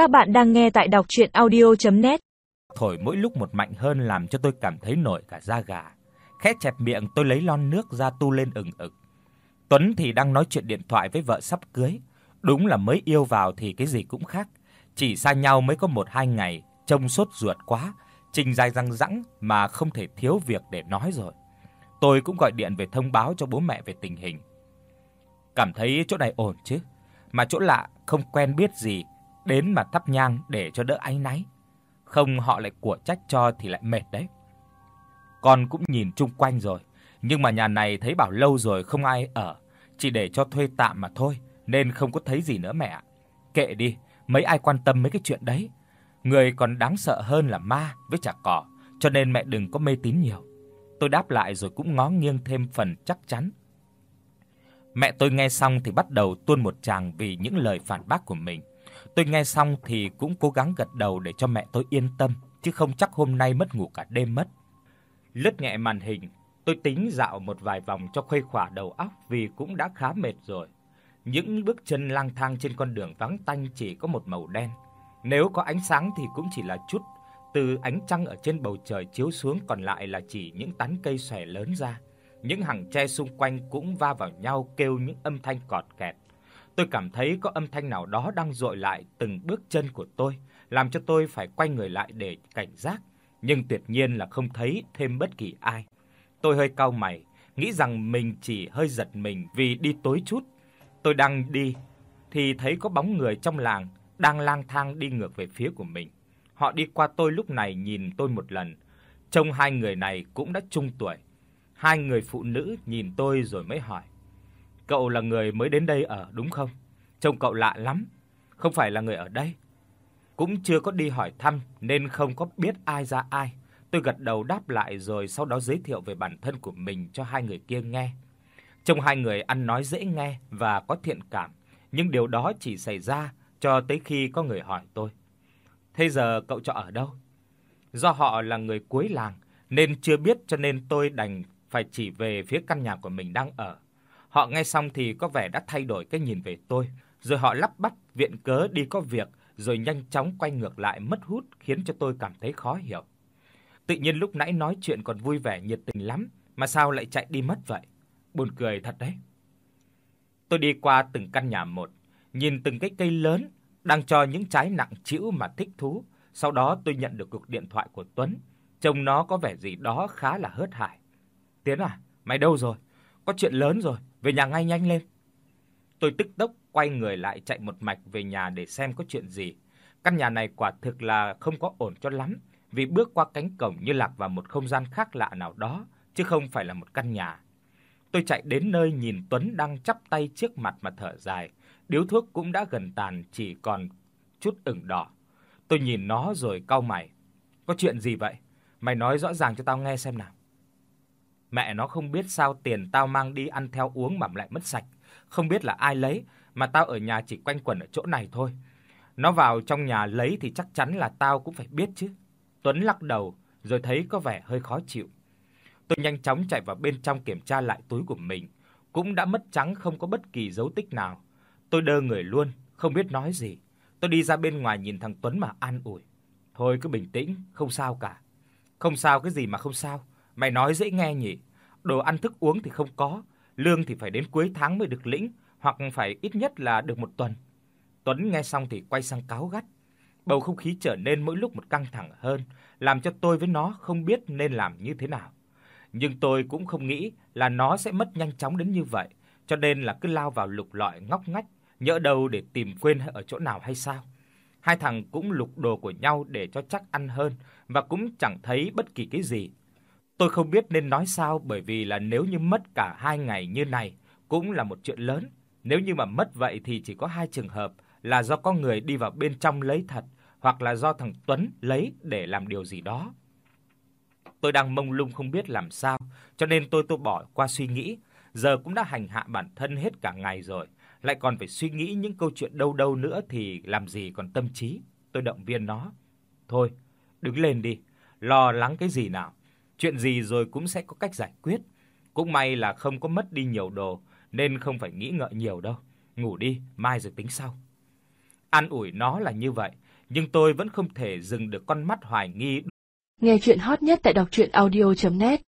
Các bạn đang nghe tại đọc audio net Thổi mỗi lúc một mạnh hơn làm cho tôi cảm thấy nổi cả da gà. Khẽ chẹp miệng tôi lấy lon nước ra tu lên ừng ực. Tuấn thì đang nói chuyện điện thoại với vợ sắp cưới. Đúng là mới yêu vào thì cái gì cũng khác. Chỉ xa nhau mới có 1 2 ngày, trông sốt ruột quá, trình dài răng rẵng mà không thể thiếu việc để nói rồi. Tôi cũng gọi điện về thông báo cho bố mẹ về tình hình. Cảm thấy chỗ này ổn chứ, mà chỗ lạ không quen biết gì, đến mà thắp nhang để cho đỡ áy náy. Không họ lại của trách cho thì lại mệt đấy. Con cũng nhìn chung quanh rồi, nhưng mà nhà này thấy bảo lâu rồi không ai ở, chỉ để cho thuê tạm mà thôi, nên không có thấy gì nữa mẹ ạ. Kệ đi, mấy ai quan tâm mấy cái chuyện đấy. Người còn đáng sợ hơn là ma với chả cỏ, cho nên mẹ đừng có mê tín nhiều. Tôi đáp lại rồi cũng ngó nghiêng thêm phần chắc chắn. Mẹ tôi nghe xong thì bắt đầu tuôn một tràng vì những lời phản bác của mình. Tôi nghe xong thì cũng cố gắng gật đầu để cho mẹ tôi yên tâm, chứ không chắc hôm nay mất ngủ cả đêm mất. Lướt nhẹ màn hình, tôi tính dạo một vài vòng cho khuây khỏa đầu óc vì cũng đã khá mệt rồi. Những bước chân lang thang trên con đường vắng tanh chỉ có một màu đen. Nếu có ánh sáng thì cũng chỉ là chút từ ánh trăng ở trên bầu trời chiếu xuống còn lại là chỉ những tán cây xòe lớn ra. Những hàng tre xung quanh cũng va vào nhau kêu những âm thanh cọt kẹt. Tôi cảm thấy có âm thanh nào đó đang dội lại từng bước chân của tôi, làm cho tôi phải quay người lại để cảnh giác, nhưng tuyệt nhiên là không thấy thêm bất kỳ ai. Tôi hơi cau mày, nghĩ rằng mình chỉ hơi giật mình vì đi tối chút. Tôi đang đi thì thấy có bóng người trong làng đang lang thang đi ngược về phía của mình. Họ đi qua tôi lúc này nhìn tôi một lần. Trông hai người này cũng đã trung tuổi. Hai người phụ nữ nhìn tôi rồi mới hỏi: "Cậu là người mới đến đây ở đúng không? Trông cậu lạ lắm, không phải là người ở đây." Cũng chưa có đi hỏi thăm nên không có biết ai ra ai. Tôi gật đầu đáp lại rồi sau đó giới thiệu về bản thân của mình cho hai người kia nghe. Trông hai người ăn nói dễ nghe và có thiện cảm, nhưng điều đó chỉ xảy ra cho tới khi có người hỏi tôi. "Thế giờ cậu trọ ở đâu?" Do họ là người cuối làng nên chưa biết cho nên tôi đành phải chỉ về phía căn nhà của mình đang ở. Họ nghe xong thì có vẻ đã thay đổi cái nhìn về tôi, rồi họ lắp bắp viện cớ đi có việc rồi nhanh chóng quay ngược lại mất hút khiến cho tôi cảm thấy khó hiểu. Tự nhiên lúc nãy nói chuyện còn vui vẻ nhiệt tình lắm, mà sao lại chạy đi mất vậy? Buồn cười thật đấy. Tôi đi qua từng căn nhà một, nhìn từng cái cây lớn đang cho những trái nặng trĩu mà thích thú, sau đó tôi nhận được cuộc điện thoại của Tuấn, trông nó có vẻ gì đó khá là hớt hải. "Tiến à, mày đâu rồi? Có chuyện lớn rồi, về nhà ngay nhanh lên." Tôi tức tốc quay người lại chạy một mạch về nhà để xem có chuyện gì. Căn nhà này quả thực là không có ổn cho lắm, vì bước qua cánh cổng như lạc vào một không gian khác lạ nào đó, chứ không phải là một căn nhà. Tôi chạy đến nơi nhìn Tuấn đang chắp tay trước mặt mà thở dài, điếu thuốc cũng đã gần tàn chỉ còn chút ửng đỏ. Tôi nhìn nó rồi cau mày. "Có chuyện gì vậy? Mày nói rõ ràng cho tao nghe xem nào." Mẹ nó không biết sao tiền tao mang đi ăn theo uống mà lại mất sạch, không biết là ai lấy, mà tao ở nhà chỉ quanh quẩn ở chỗ này thôi. Nó vào trong nhà lấy thì chắc chắn là tao cũng phải biết chứ. Tuấn lắc đầu rồi thấy có vẻ hơi khó chịu. Tôi nhanh chóng chạy vào bên trong kiểm tra lại túi của mình, cũng đã mất trắng không có bất kỳ dấu tích nào. Tôi đơ người luôn, không biết nói gì. Tôi đi ra bên ngoài nhìn thằng Tuấn mà an ủi. Thôi cứ bình tĩnh, không sao cả. Không sao cái gì mà không sao, mày nói dễ nghe nhỉ? Đồ ăn thức uống thì không có, lương thì phải đến cuối tháng mới được lĩnh, hoặc phải ít nhất là được một tuần. Tuấn nghe xong thì quay sang cáo gắt. Bầu không khí trở nên mỗi lúc một căng thẳng hơn, làm cho tôi với nó không biết nên làm như thế nào. Nhưng tôi cũng không nghĩ là nó sẽ mất nhanh chóng đến như vậy, cho nên là cứ lao vào lục lọi ngóc ngách, nhỡ đâu để tìm quên ở chỗ nào hay sao. Hai thằng cũng lục đồ của nhau để cho chắc ăn hơn và cũng chẳng thấy bất kỳ cái gì. Tôi không biết nên nói sao bởi vì là nếu như mất cả hai ngày như này cũng là một chuyện lớn. Nếu như mà mất vậy thì chỉ có hai trường hợp là do có người đi vào bên trong lấy thật hoặc là do thằng Tuấn lấy để làm điều gì đó. Tôi đang mông lung không biết làm sao, cho nên tôi tôi bỏ qua suy nghĩ, giờ cũng đã hành hạ bản thân hết cả ngày rồi, lại còn phải suy nghĩ những câu chuyện đâu đâu nữa thì làm gì còn tâm trí. Tôi động viên nó. Thôi, đứng lên đi, lo lắng cái gì nào. Chuyện gì rồi cũng sẽ có cách giải quyết. Cũng may là không có mất đi nhiều đồ nên không phải nghĩ ngợi nhiều đâu. Ngủ đi, mai rồi tính sau. An ủi nó là như vậy, nhưng tôi vẫn không thể dừng được con mắt hoài nghi. Nghe truyện hot nhất tại doctruyenaudio.net